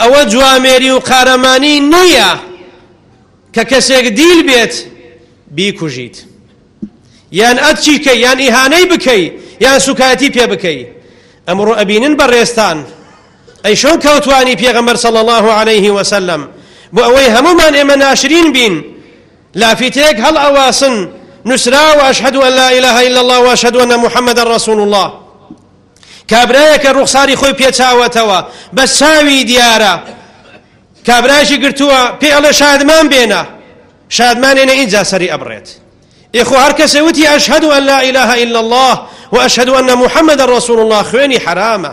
ئەوە جوامێری و قارەمانی نییە کە کەسێک دیل بێت بیکوژیت یان ئەتچی کەی یان ئیهانەی بکەی یان سوکایەتی پێ بکەی ئەمڕۆ ئەبینن بە ڕێستان ئەی شۆن کەوتوانی پێغەمبەر صلی الله عليه وسلم بۆ ئەوەی هەمومان ئێمە ناشرین بین لافیتێک هەڵ ئەواسن نوسرا واشهد ان لا اله الا الله واشهد ان محمد رسول الله کابرایەکە ڕوخساری خۆی پێچاوەتەوە بەس چاوی دیارە کابرایشی گرتووە پێ ئەڵێ شادمان بێنە شادمانێنە ئینجا سەری ئەبڕێت ئێخۆ هەر کەسێ وتی ئەشهد و ئەللا ئیلاه ئیلا الله و ئەشهد و ئەنە محەممەدە ڕسول الله خوێنی حرامە